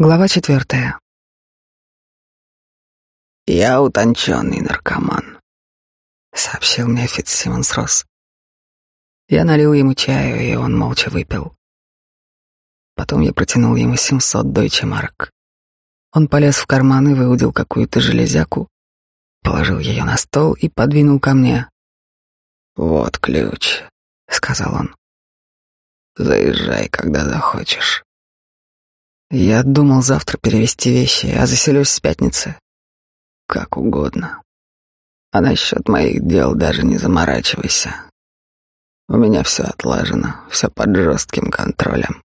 Глава четвертая. «Я утонченный наркоман», — сообщил мне Фитцсимонс Росс. Я налил ему чаю, и он молча выпил. Потом я протянул ему семьсот дойче марок. Он полез в карман и выудил какую-то железяку, положил ее на стол и подвинул ко мне. «Вот ключ», — сказал он. «Заезжай, когда захочешь». Я думал завтра перевести вещи, а заселюсь с пятницы. Как угодно. А насчет моих дел даже не заморачивайся. У меня все отлажено, все под жестким контролем.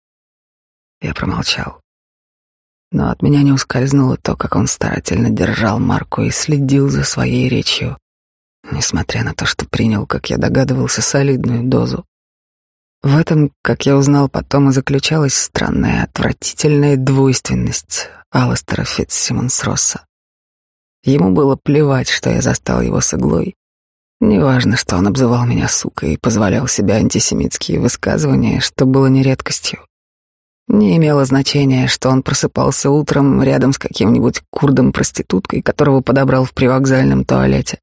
Я промолчал. Но от меня не ускользнуло то, как он старательно держал марку и следил за своей речью, несмотря на то, что принял, как я догадывался, солидную дозу. В этом, как я узнал потом, и заключалась странная, отвратительная двойственность Алластера Фитцсимонс Росса. Ему было плевать, что я застал его с иглой. Неважно, что он обзывал меня сукой и позволял себе антисемитские высказывания, что было не редкостью. Не имело значения, что он просыпался утром рядом с каким-нибудь курдом-проституткой, которого подобрал в привокзальном туалете.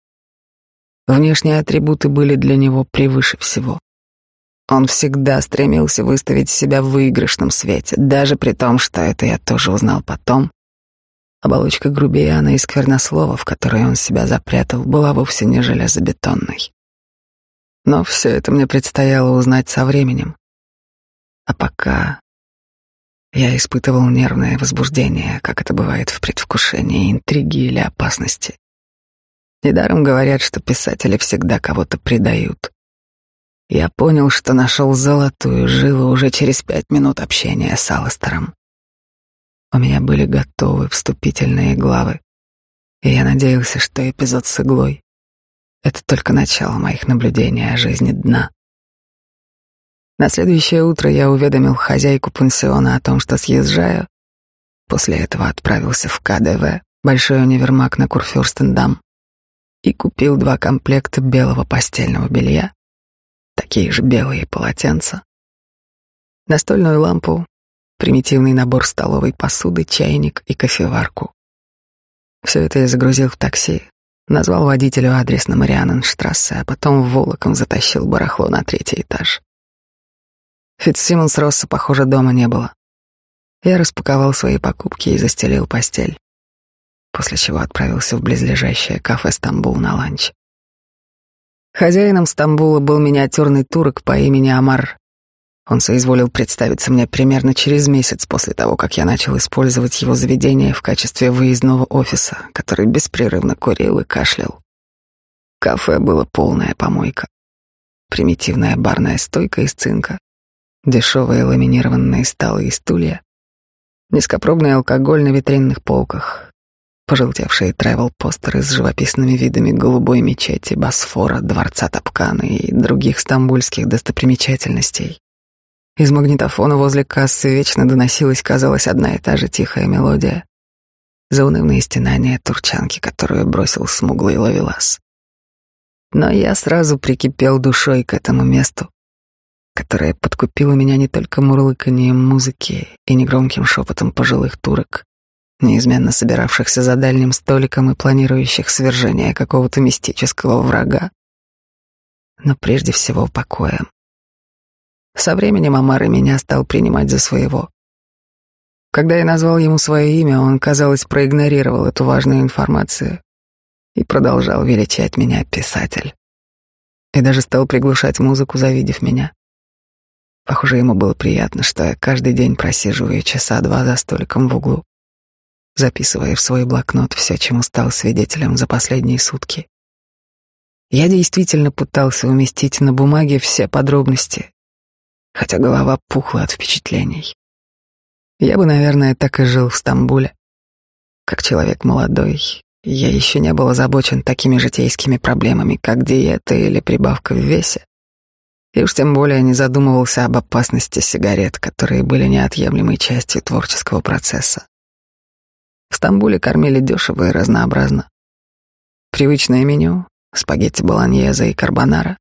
Внешние атрибуты были для него превыше всего. Он всегда стремился выставить себя в выигрышном свете, даже при том, что это я тоже узнал потом. Оболочка грубияна и сквернослова, в которой он себя запрятал, была вовсе не железобетонной. Но все это мне предстояло узнать со временем. А пока я испытывал нервное возбуждение, как это бывает в предвкушении интриги или опасности. Недаром говорят, что писатели всегда кого-то предают. Я понял, что нашел золотую жилу уже через пять минут общения с Алластером. У меня были готовы вступительные главы, и я надеялся, что эпизод с иглой — это только начало моих наблюдений о жизни дна. На следующее утро я уведомил хозяйку пансиона о том, что съезжаю. После этого отправился в КДВ, большой универмаг на Курфюрстендам, и купил два комплекта белого постельного белья такие же белые полотенца, настольную лампу, примитивный набор столовой посуды, чайник и кофеварку. Все это я загрузил в такси, назвал водителю адрес на Марианненштрассе, а потом волоком затащил барахло на третий этаж. Фитцсимонс Росса, похоже, дома не было. Я распаковал свои покупки и застелил постель, после чего отправился в близлежащее кафе «Стамбул» на ланч. Хозяином Стамбула был миниатюрный турок по имени Амар. Он соизволил представиться мне примерно через месяц после того, как я начал использовать его заведение в качестве выездного офиса, который беспрерывно курил и кашлял. Кафе было полная помойка. Примитивная барная стойка из цинка, дешевые ламинированные столы и стулья, низкопробный алкоголь на витринных полках, пожелтевшие тревел-постеры с живописными видами голубой мечети, Босфора, дворца Тапкана и других стамбульских достопримечательностей. Из магнитофона возле кассы вечно доносилась, казалось, одна и та же тихая мелодия. Заунывные стенания турчанки, которую бросил смуглый ловелас. Но я сразу прикипел душой к этому месту, которое подкупило меня не только мурлыканием музыки и негромким шепотом пожилых турок, неизменно собиравшихся за дальним столиком и планирующих свержение какого-то мистического врага, но прежде всего покоем. Со временем Амар и меня стал принимать за своего. Когда я назвал ему свое имя, он, казалось, проигнорировал эту важную информацию и продолжал величать меня писатель. И даже стал приглушать музыку, завидев меня. Похоже, ему было приятно, что я каждый день просиживаю часа два за столиком в углу записывая в свой блокнот все, чему стал свидетелем за последние сутки. Я действительно пытался уместить на бумаге все подробности, хотя голова пухла от впечатлений. Я бы, наверное, так и жил в Стамбуле. Как человек молодой, я еще не был озабочен такими житейскими проблемами, как диета или прибавка в весе. И уж тем более не задумывался об опасности сигарет, которые были неотъемлемой частью творческого процесса. В Стамбуле кормили дешево и разнообразно. Привычное меню — спагетти болоньезе и карбонара,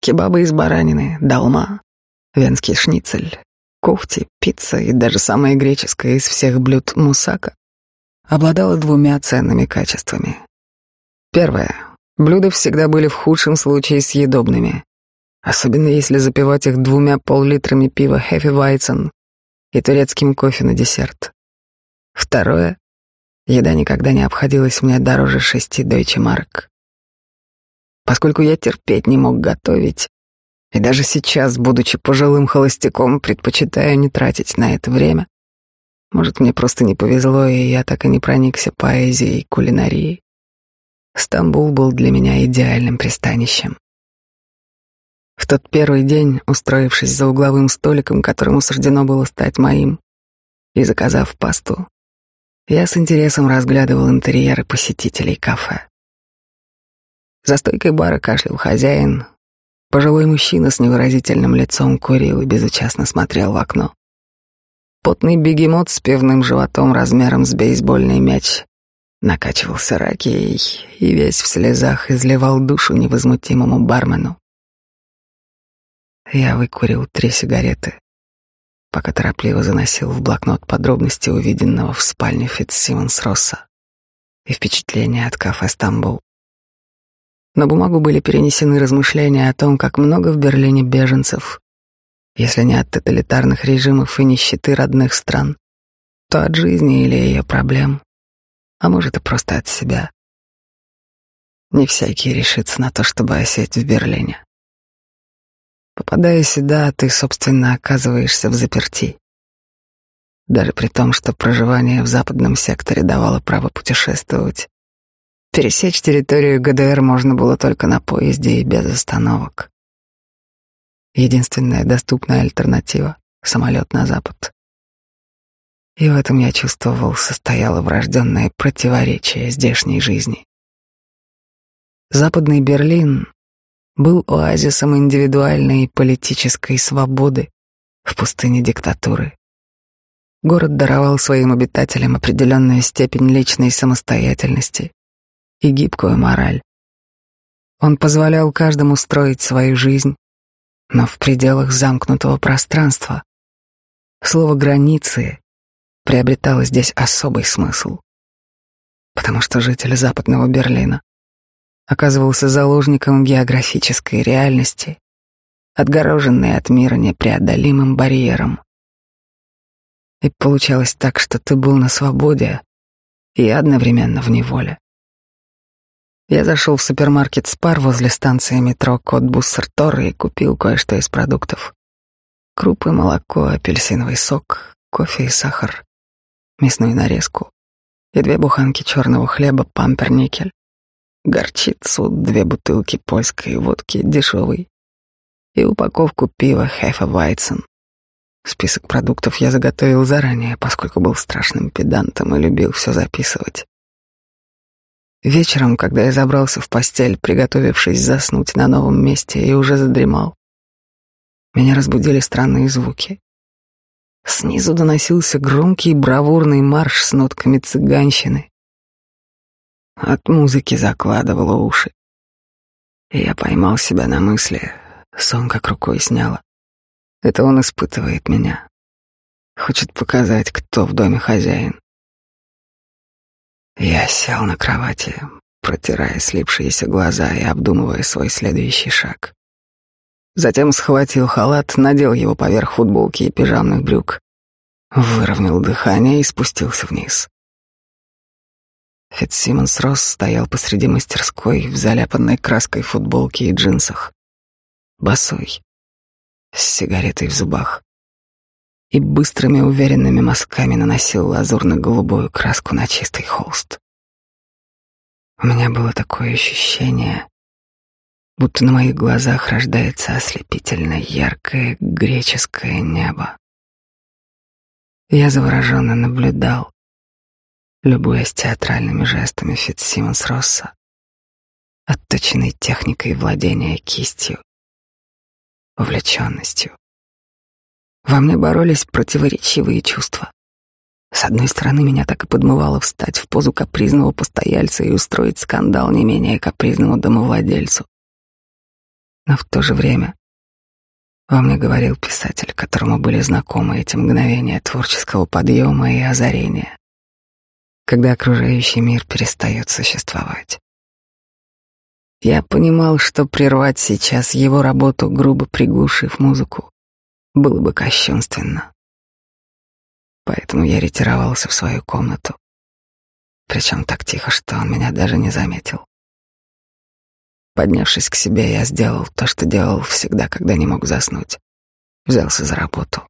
кебабы из баранины, долма, венский шницель, кофти, пицца и даже самое греческое из всех блюд мусака обладала двумя ценными качествами. Первое. Блюда всегда были в худшем случае съедобными, особенно если запивать их двумя пол-литрами пива Hefeweizen и турецким кофе на десерт. Второе. Еда никогда не обходилась мне дороже шести Deutsche Mark. Поскольку я терпеть не мог готовить, и даже сейчас, будучи пожилым холостяком, предпочитаю не тратить на это время, может, мне просто не повезло, и я так и не проникся поэзией и кулинарией. Стамбул был для меня идеальным пристанищем. В тот первый день, устроившись за угловым столиком, которому суждено было стать моим, и заказав пасту, я с интересом разглядывал интерьеры посетителей кафе. За стойкой бара кашлял хозяин. Пожилой мужчина с невыразительным лицом курил и безучастно смотрел в окно. Потный бегемот с пивным животом размером с бейсбольный мяч накачивался ракией и весь в слезах изливал душу невозмутимому бармену. Я выкурил три сигареты, пока торопливо заносил в блокнот подробности увиденного в спальне Фитцсимонс Росса и впечатления от кафе «Стамбул». На бумагу были перенесены размышления о том, как много в Берлине беженцев, если не от тоталитарных режимов и нищеты родных стран, то от жизни или ее проблем, а может и просто от себя. Не всякий решится на то, чтобы осесть в Берлине. Попадая сюда, ты, собственно, оказываешься в заперти. Даже при том, что проживание в западном секторе давало право путешествовать, пересечь территорию ГДР можно было только на поезде и без остановок. Единственная доступная альтернатива — самолет на запад. И в этом я чувствовал состояло врожденное противоречие здешней жизни. Западный Берлин был оазисом индивидуальной и политической свободы в пустыне диктатуры. Город даровал своим обитателям определенную степень личной самостоятельности и гибкую мораль. Он позволял каждому строить свою жизнь, но в пределах замкнутого пространства. Слово «границы» приобретало здесь особый смысл, потому что житель западного Берлина оказывался заложником географической реальности, отгороженной от мира непреодолимым барьером. И получалось так, что ты был на свободе и одновременно в неволе. Я зашел в супермаркет «Спар» возле станции метро Кот-Буссертор и купил кое-что из продуктов. Крупы, молоко, апельсиновый сок, кофе и сахар, мясную нарезку и две буханки черного хлеба «Памперникель», горчицу, две бутылки польской водки дешевой и упаковку пива «Хефа Список продуктов я заготовил заранее, поскольку был страшным педантом и любил все записывать. Вечером, когда я забрался в постель, приготовившись заснуть на новом месте и уже задремал, меня разбудили странные звуки. Снизу доносился громкий бравурный марш с нотками цыганщины. От музыки закладывало уши. И я поймал себя на мысли, сон как рукой сняло. Это он испытывает меня. Хочет показать, кто в доме хозяин. Я сел на кровати, протирая слипшиеся глаза и обдумывая свой следующий шаг. Затем схватил халат, надел его поверх футболки и пижамных брюк, выровнял дыхание и спустился вниз. Фитсимонс Росс стоял посреди мастерской в заляпанной краской футболке и джинсах, босой, с сигаретой в зубах и быстрыми уверенными мазками наносил лазурно-голубую краску на чистый холст. У меня было такое ощущение, будто на моих глазах рождается ослепительно яркое греческое небо. Я завороженно наблюдал, любуясь театральными жестами Фитсимонс Росса, отточенной техникой владения кистью, увлеченностью, во мне боролись противоречивые чувства. С одной стороны, меня так и подмывало встать в позу капризного постояльца и устроить скандал не менее капризному домовладельцу. Но в то же время Во мне говорил писатель, которому были знакомы эти мгновения творческого подъема и озарения, когда окружающий мир перестает существовать. Я понимал, что прервать сейчас его работу, грубо приглушив музыку, было бы кощунственно. Поэтому я ретировался в свою комнату, причем так тихо, что он меня даже не заметил. Поднявшись к себе, я сделал то, что делал всегда, когда не мог заснуть. Взялся за работу.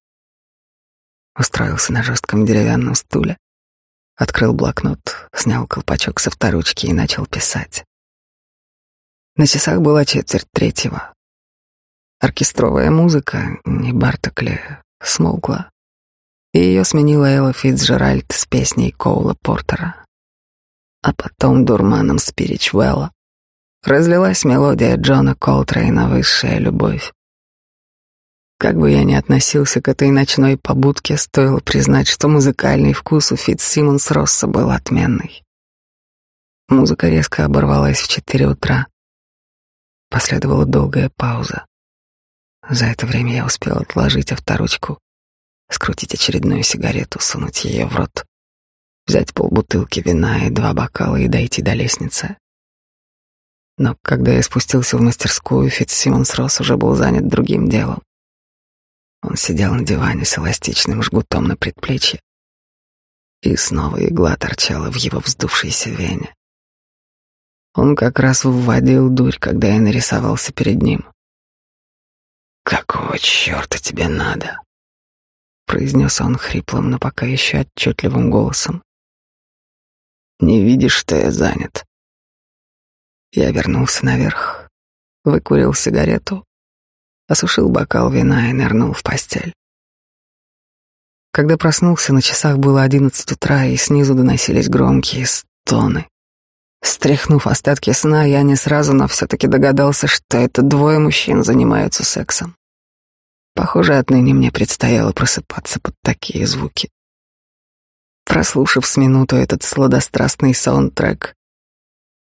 Устроился на жестком деревянном стуле, открыл блокнот, снял колпачок со вторучки и начал писать. На часах была четверть третьего. Оркестровая музыка, не Бартокли, смолкла, и ее сменила Элла Фитцжеральд с песней Коула Портера. А потом дурманом Спиричвелла разлилась мелодия Джона Колтрейна «Высшая любовь». Как бы я ни относился к этой ночной побудке, стоило признать, что музыкальный вкус у Фитц Симмонс Росса был отменный. Музыка резко оборвалась в четыре утра. Последовала долгая пауза. За это время я успел отложить авторучку, скрутить очередную сигарету, сунуть ее в рот, взять полбутылки вина и два бокала и дойти до лестницы. Но когда я спустился в мастерскую, Фитц Росс уже был занят другим делом. Он сидел на диване с эластичным жгутом на предплечье, и снова игла торчала в его вздувшейся вене. Он как раз вводил дурь, когда я нарисовался перед ним. «Какого черта тебе надо?» — произнес он хриплым, но пока еще отчетливым голосом. «Не видишь, что я занят?» Я вернулся наверх, выкурил сигарету, осушил бокал вина и нырнул в постель. Когда проснулся, на часах было одиннадцать утра, и снизу доносились громкие стоны. Стряхнув остатки сна, я не сразу, но все-таки догадался, что это двое мужчин занимаются сексом. Похоже, отныне мне предстояло просыпаться под такие звуки. Прослушав с минуту этот сладострастный саундтрек,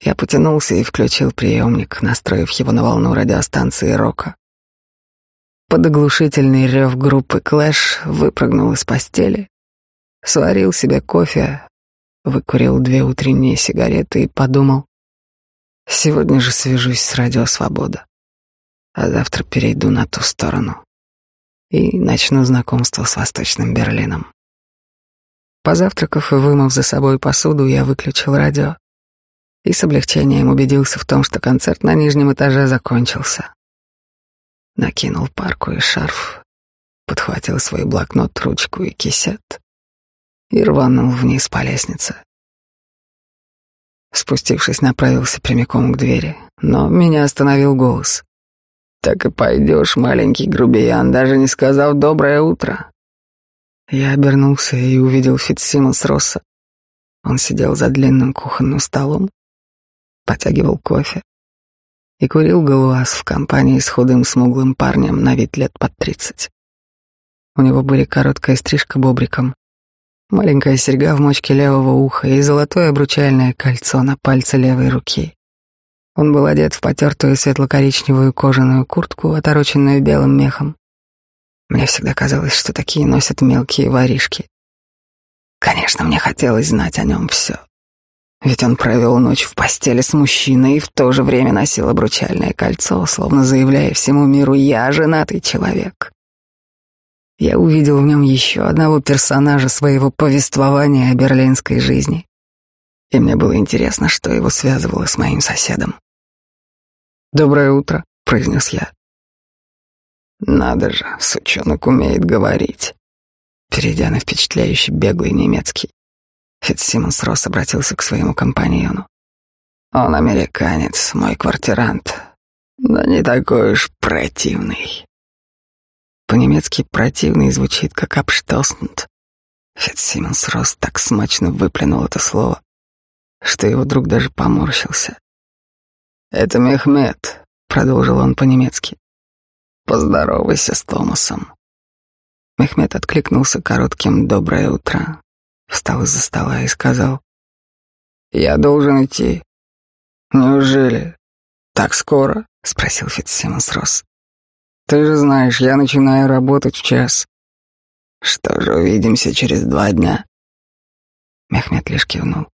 я потянулся и включил приемник, настроив его на волну радиостанции рока. Под оглушительный рев группы Клэш выпрыгнул из постели, сварил себе кофе, выкурил две утренние сигареты и подумал, сегодня же свяжусь с Радио Свобода, а завтра перейду на ту сторону и начну знакомство с Восточным Берлином. Позавтракав и вымыв за собой посуду, я выключил радио и с облегчением убедился в том, что концерт на нижнем этаже закончился. Накинул парку и шарф, подхватил свой блокнот, ручку и кисет и рванул вниз по лестнице. Спустившись, направился прямиком к двери, но меня остановил голос. «Так и пойдешь, маленький грубиян, даже не сказав «доброе утро». Я обернулся и увидел Фитсимонс Росса. Он сидел за длинным кухонным столом, потягивал кофе и курил галуаз в компании с худым смуглым парнем на вид лет под тридцать. У него были короткая стрижка бобриком, маленькая серьга в мочке левого уха и золотое обручальное кольцо на пальце левой руки. Он был одет в потертую светло-коричневую кожаную куртку, отороченную белым мехом. Мне всегда казалось, что такие носят мелкие воришки. Конечно, мне хотелось знать о нем все. Ведь он провел ночь в постели с мужчиной и в то же время носил обручальное кольцо, словно заявляя всему миру «я женатый человек». Я увидел в нем еще одного персонажа своего повествования о берлинской жизни. И мне было интересно, что его связывало с моим соседом. «Доброе утро», — произнес я. «Надо же, сучонок умеет говорить», перейдя на впечатляющий беглый немецкий. Фитцсимонс Росс обратился к своему компаньону. «Он американец, мой квартирант, но не такой уж противный». По-немецки «противный» звучит как «абштоснут». Фитцсимонс Росс так смачно выплюнул это слово, что его друг даже поморщился. «Это Мехмед», — продолжил он по-немецки. «Поздоровайся с Томасом». Мехмед откликнулся коротким «доброе утро», встал из-за стола и сказал, «Я должен идти». «Неужели? Так скоро?» — спросил Фитцсимонс Росс. Ты же знаешь, я начинаю работать в час. Что же, увидимся через два дня. Мехмед лишь кивнул.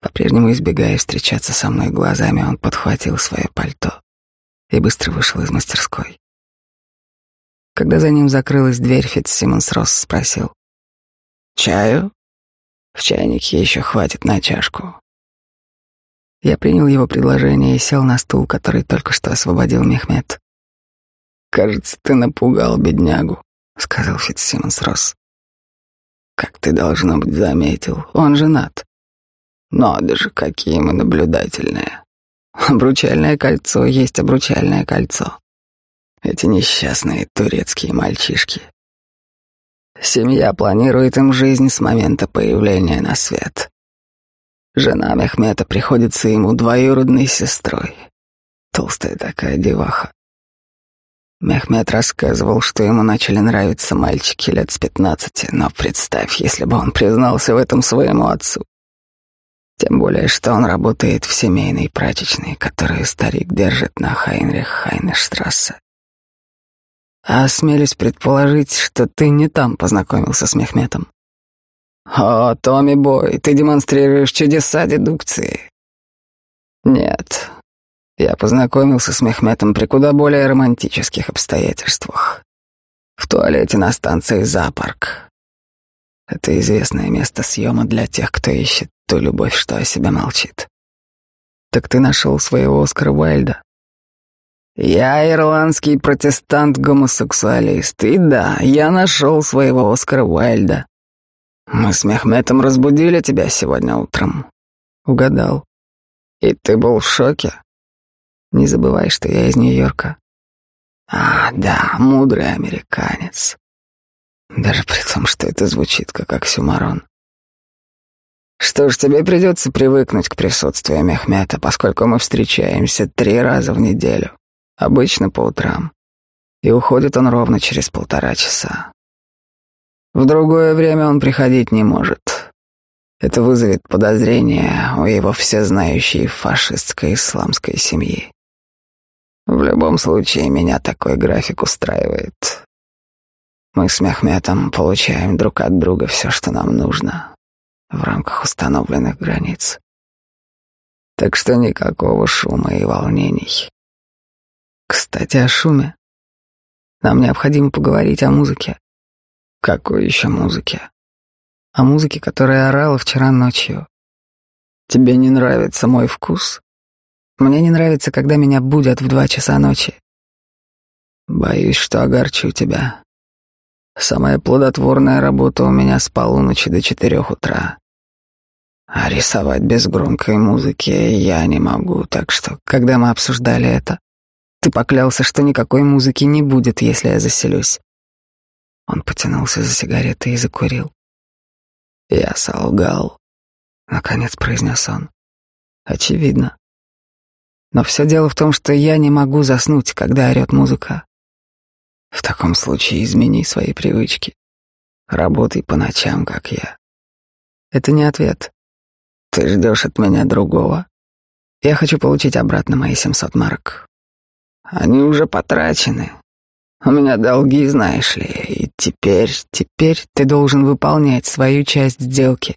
По-прежнему избегая встречаться со мной глазами, он подхватил свое пальто и быстро вышел из мастерской. Когда за ним закрылась дверь, Фитцсимонс Росс спросил. «Чаю? В чайнике еще хватит на чашку». Я принял его предложение и сел на стул, который только что освободил Мехмед. «Кажется, ты напугал беднягу», — сказал Фитцсимонс Росс. «Как ты, должно быть, заметил, он женат. Надо же, какие мы наблюдательные. Обручальное кольцо есть обручальное кольцо. Эти несчастные турецкие мальчишки. Семья планирует им жизнь с момента появления на свет. Жена Мехмета приходится ему двоюродной сестрой. Толстая такая деваха. Мехмед рассказывал, что ему начали нравиться мальчики лет с пятнадцати, но представь, если бы он признался в этом своему отцу. Тем более, что он работает в семейной прачечной, которую старик держит на Хайнрих Хайнештрассе. А осмелюсь предположить, что ты не там познакомился с Мехметом. О, Томми Бой, ты демонстрируешь чудеса дедукции. Нет, я познакомился с Мехметом при куда более романтических обстоятельствах. В туалете на станции «Зоопарк». Это известное место съема для тех, кто ищет ту любовь, что о себе молчит. Так ты нашел своего Оскара Уайльда? Я ирландский протестант-гомосексуалист, и да, я нашел своего Оскара Уайльда. Мы с Мехметом разбудили тебя сегодня утром. Угадал. И ты был в шоке? Не забывай, что я из Нью-Йорка. А, да, мудрый американец. Даже при том, что это звучит как оксюмарон. Что ж, тебе придется привыкнуть к присутствию Мехмета, поскольку мы встречаемся три раза в неделю, обычно по утрам. И уходит он ровно через полтора часа. В другое время он приходить не может. Это вызовет подозрения у его всезнающей фашистской исламской семьи. В любом случае, меня такой график устраивает. Мы с Мехметом получаем друг от друга все, что нам нужно в рамках установленных границ. Так что никакого шума и волнений. Кстати, о шуме. Нам необходимо поговорить о музыке. Какой еще музыке? О музыке, которая орала вчера ночью. Тебе не нравится мой вкус? Мне не нравится, когда меня будят в два часа ночи. Боюсь, что огорчу тебя. Самая плодотворная работа у меня с полуночи до четырех утра. А рисовать без громкой музыки я не могу, так что, когда мы обсуждали это, ты поклялся, что никакой музыки не будет, если я заселюсь. Он потянулся за сигаретой и закурил. Я солгал, наконец произнес он. Очевидно. Но все дело в том, что я не могу заснуть, когда орет музыка. В таком случае измени свои привычки. Работай по ночам, как я. Это не ответ. Ты ждешь от меня другого? Я хочу получить обратно мои 700 марок. Они уже потрачены. У меня долги, знаешь ли, и теперь, теперь ты должен выполнять свою часть сделки.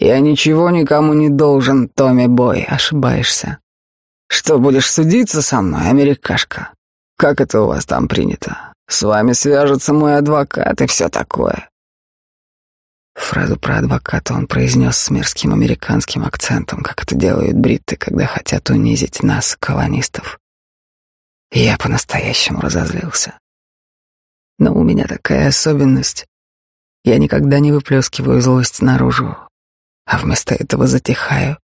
Я ничего никому не должен, Томми Бой, ошибаешься. Что, будешь судиться со мной, америкашка? Как это у вас там принято? С вами свяжется мой адвокат и все такое. Фразу про адвоката он произнес с мерзким американским акцентом, как это делают бритты, когда хотят унизить нас, колонистов. Я по-настоящему разозлился. Но у меня такая особенность. Я никогда не выплескиваю злость наружу, а вместо этого затихаю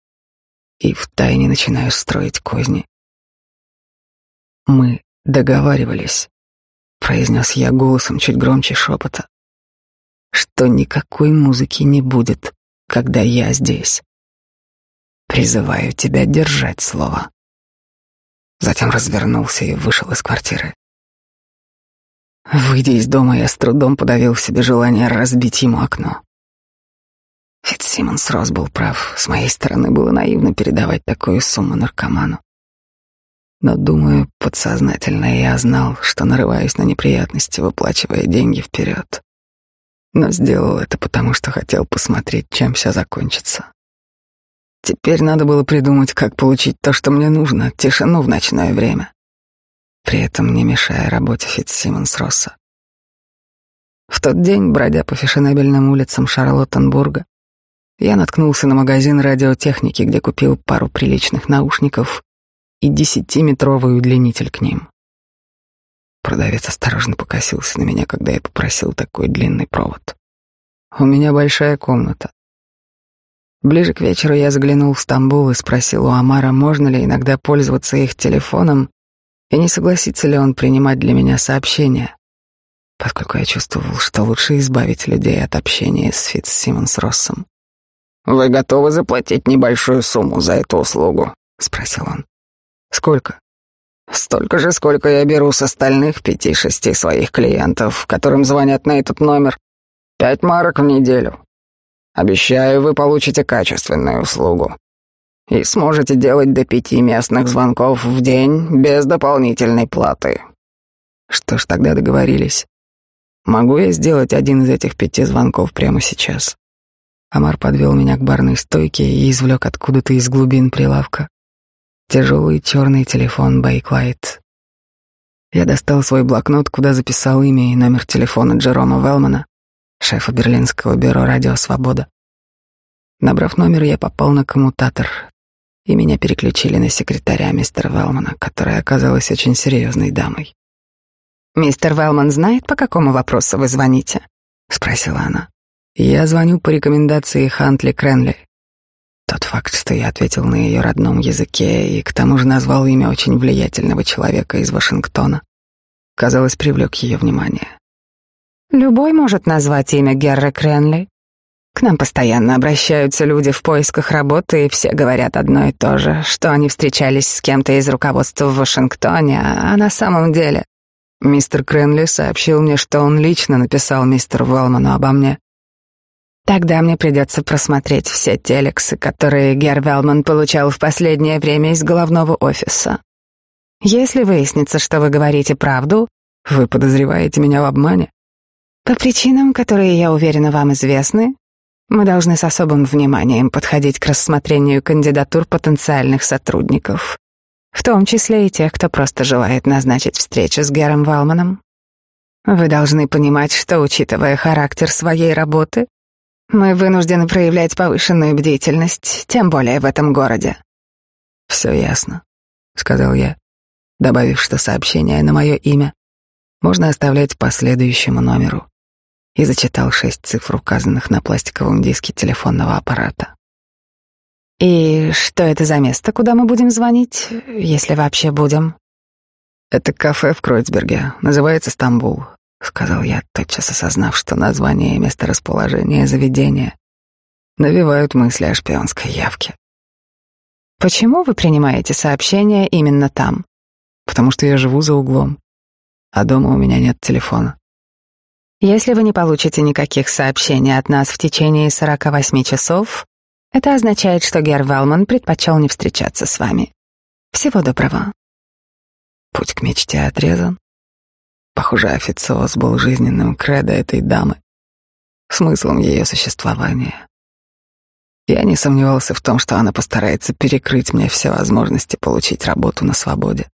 и втайне начинаю строить козни. Мы договаривались, произнес я голосом чуть громче шепота что никакой музыки не будет, когда я здесь. Призываю тебя держать слово. Затем развернулся и вышел из квартиры. Выйдя из дома, я с трудом подавил в себе желание разбить ему окно. Фитцсимонс Росс был прав. С моей стороны было наивно передавать такую сумму наркоману. Но, думаю, подсознательно я знал, что нарываюсь на неприятности, выплачивая деньги вперед. Но сделал это потому, что хотел посмотреть, чем все закончится. Теперь надо было придумать, как получить то, что мне нужно, тишину в ночное время, при этом не мешая работе Фитцсимонс Росса. В тот день, бродя по фешенебельным улицам Шарлоттенбурга, я наткнулся на магазин радиотехники, где купил пару приличных наушников и десятиметровый удлинитель к ним. Продавец осторожно покосился на меня, когда я попросил такой длинный провод. У меня большая комната. Ближе к вечеру я заглянул в Стамбул и спросил у Амара, можно ли иногда пользоваться их телефоном и не согласится ли он принимать для меня сообщения поскольку я чувствовал, что лучше избавить людей от общения с Фитц Россом. «Вы готовы заплатить небольшую сумму за эту услугу?» — спросил он. «Сколько?» «Столько же, сколько я беру с остальных пяти-шести своих клиентов, которым звонят на этот номер. Пять марок в неделю. Обещаю, вы получите качественную услугу. И сможете делать до пяти местных звонков в день без дополнительной платы». Что ж, тогда договорились. Могу я сделать один из этих пяти звонков прямо сейчас? Амар подвел меня к барной стойке и извлек откуда-то из глубин прилавка тяжелый черный телефон Бейклайт. Я достал свой блокнот, куда записал имя и номер телефона Джерома Велмана, шефа берлинского бюро «Радио Свобода». Набрав номер, я попал на коммутатор, и меня переключили на секретаря мистера Велмана, которая оказалась очень серьезной дамой. «Мистер Велман знает, по какому вопросу вы звоните?» — спросила она. «Я звоню по рекомендации Хантли Кренли». Тот факт, что я ответил на ее родном языке и к тому же назвал имя очень влиятельного человека из Вашингтона, казалось, привлек ее внимание. «Любой может назвать имя Герры Кренли. К нам постоянно обращаются люди в поисках работы, и все говорят одно и то же, что они встречались с кем-то из руководства в Вашингтоне, а на самом деле Мистер Кренли сообщил мне, что он лично написал мистеру Велману обо мне. Тогда мне придется просмотреть все телексы, которые Гер Велман получал в последнее время из головного офиса. Если выяснится, что вы говорите правду, вы подозреваете меня в обмане. По причинам, которые, я уверена, вам известны, мы должны с особым вниманием подходить к рассмотрению кандидатур потенциальных сотрудников в том числе и тех, кто просто желает назначить встречу с Гером Валманом. Вы должны понимать, что, учитывая характер своей работы, мы вынуждены проявлять повышенную бдительность, тем более в этом городе. «Все ясно», — сказал я, добавив, что сообщение на мое имя можно оставлять по следующему номеру, и зачитал шесть цифр, указанных на пластиковом диске телефонного аппарата. «И что это за место, куда мы будем звонить, если вообще будем?» «Это кафе в Кройцберге, называется «Стамбул», — сказал я, тотчас осознав, что название и месторасположение заведения навевают мысли о шпионской явке. «Почему вы принимаете сообщения именно там?» «Потому что я живу за углом, а дома у меня нет телефона». «Если вы не получите никаких сообщений от нас в течение 48 часов, это означает, что Гер Велман предпочел не встречаться с вами. Всего доброго. Путь к мечте отрезан. Похоже, официоз был жизненным кредо этой дамы, смыслом ее существования. Я не сомневался в том, что она постарается перекрыть мне все возможности получить работу на свободе.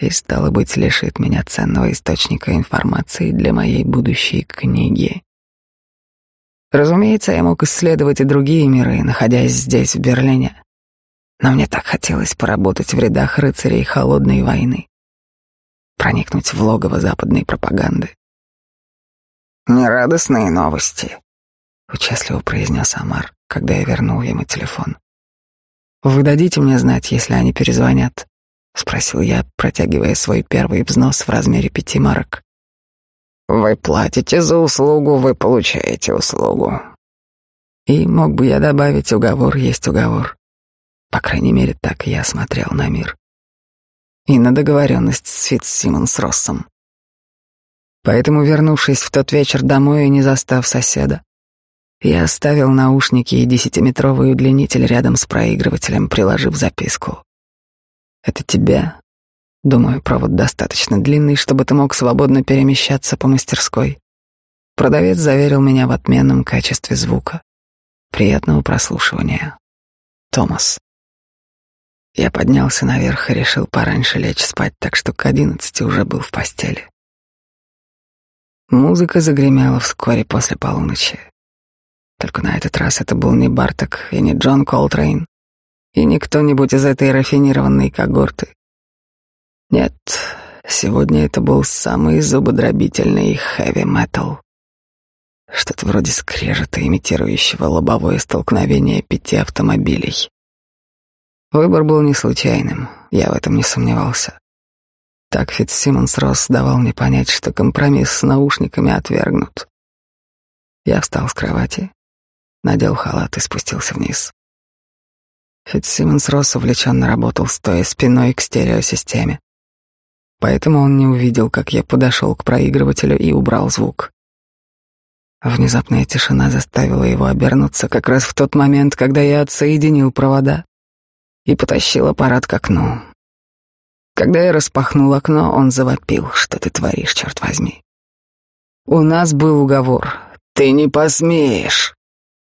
И, стало быть, лишит меня ценного источника информации для моей будущей книги. Разумеется, я мог исследовать и другие миры, находясь здесь, в Берлине. Но мне так хотелось поработать в рядах рыцарей холодной войны, проникнуть в логово западной пропаганды. «Нерадостные новости», — участливо произнес Амар, когда я вернул ему телефон. «Вы дадите мне знать, если они перезвонят?» — спросил я, протягивая свой первый взнос в размере пяти марок. Вы платите за услугу, вы получаете услугу. И мог бы я добавить, уговор есть уговор. По крайней мере, так я смотрел на мир. И на договоренность с Фитц Россом. Поэтому, вернувшись в тот вечер домой и не застав соседа, я оставил наушники и десятиметровый удлинитель рядом с проигрывателем, приложив записку. Это тебе. Думаю, провод достаточно длинный, чтобы ты мог свободно перемещаться по мастерской. Продавец заверил меня в отменном качестве звука. Приятного прослушивания. Томас. Я поднялся наверх и решил пораньше лечь спать, так что к одиннадцати уже был в постели. Музыка загремела вскоре после полуночи. Только на этот раз это был не Барток и не Джон Колтрейн, и не кто-нибудь из этой рафинированной когорты. Нет, сегодня это был самый зубодробительный хэви-метал. Что-то вроде скрежета, имитирующего лобовое столкновение пяти автомобилей. Выбор был не случайным, я в этом не сомневался. Так Фитцсимонс Росс давал мне понять, что компромисс с наушниками отвергнут. Я встал с кровати, надел халат и спустился вниз. Фитцсимонс Росс увлеченно работал, стоя спиной к стереосистеме. Поэтому он не увидел, как я подошел к проигрывателю и убрал звук. Внезапная тишина заставила его обернуться как раз в тот момент, когда я отсоединил провода и потащил аппарат к окну. Когда я распахнул окно, он завопил. «Что ты творишь, черт возьми?» «У нас был уговор. Ты не посмеешь.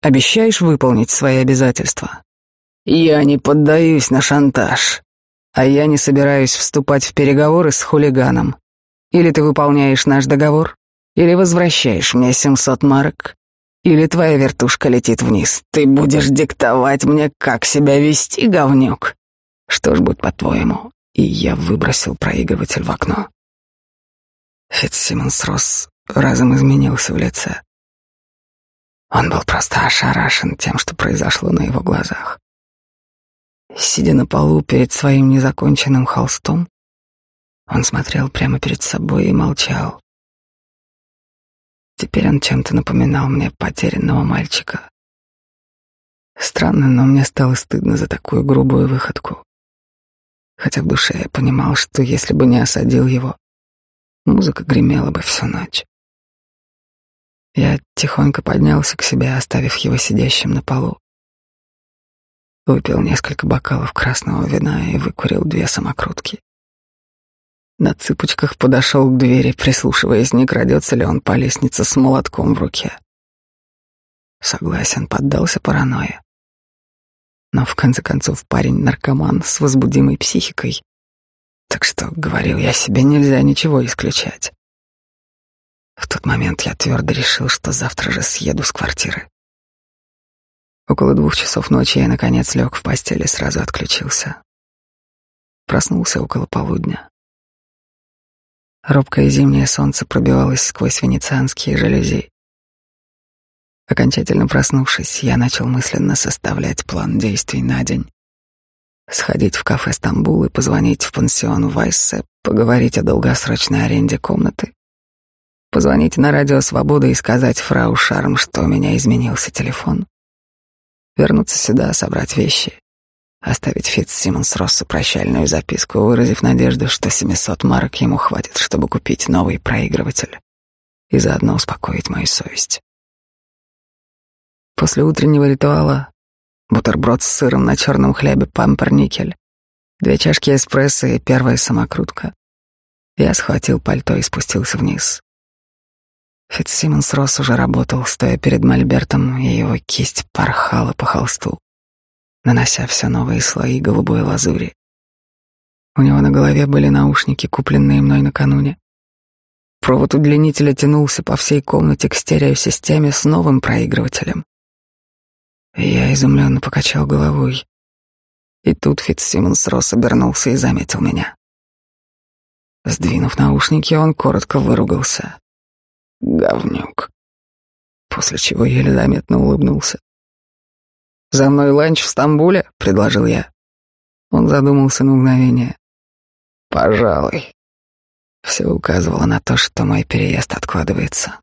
Обещаешь выполнить свои обязательства?» «Я не поддаюсь на шантаж. А я не собираюсь вступать в переговоры с хулиганом. Или ты выполняешь наш договор, или возвращаешь мне семьсот марок, или твоя вертушка летит вниз. Ты будешь диктовать мне, как себя вести, говнюк. Что ж, будь по-твоему, и я выбросил проигрыватель в окно. Фитцсимонс Росс разом изменился в лице. Он был просто ошарашен тем, что произошло на его глазах. Сидя на полу перед своим незаконченным холстом, он смотрел прямо перед собой и молчал. Теперь он чем-то напоминал мне потерянного мальчика. Странно, но мне стало стыдно за такую грубую выходку хотя в душе я понимал, что если бы не осадил его, музыка гремела бы всю ночь. Я тихонько поднялся к себе, оставив его сидящим на полу. Выпил несколько бокалов красного вина и выкурил две самокрутки. На цыпочках подошел к двери, прислушиваясь, не крадется ли он по лестнице с молотком в руке. Согласен, поддался паранойя. Но в конце концов парень наркоман с возбудимой психикой. Так что, говорил я себе, нельзя ничего исключать. В тот момент я твердо решил, что завтра же съеду с квартиры. Около двух часов ночи я, наконец, лег в постели и сразу отключился. Проснулся около полудня. Робкое зимнее солнце пробивалось сквозь венецианские жалюзи. Окончательно проснувшись, я начал мысленно составлять план действий на день. Сходить в кафе «Стамбул» и позвонить в пансион Вайссе, поговорить о долгосрочной аренде комнаты. Позвонить на радио «Свобода» и сказать фрау Шарм, что у меня изменился телефон. Вернуться сюда, собрать вещи. Оставить Фитц Симмонс Россу прощальную записку, выразив надежду, что 700 марок ему хватит, чтобы купить новый проигрыватель. И заодно успокоить мою совесть. После утреннего ритуала бутерброд с сыром на черном хлебе памперникель, две чашки эспрессо и первая самокрутка. Я схватил пальто и спустился вниз. Фитцсимонс Росс уже работал, стоя перед мольбертом, и его кисть порхала по холсту, нанося все новые слои голубой лазури. У него на голове были наушники, купленные мной накануне. Провод удлинителя тянулся по всей комнате к стереосистеме с новым проигрывателем. Я изумленно покачал головой. И тут Фитцсимонс Росс обернулся и заметил меня. Сдвинув наушники, он коротко выругался. Говнюк. После чего еле заметно улыбнулся. «За мной ланч в Стамбуле?» — предложил я. Он задумался на мгновение. «Пожалуй». Все указывало на то, что мой переезд откладывается.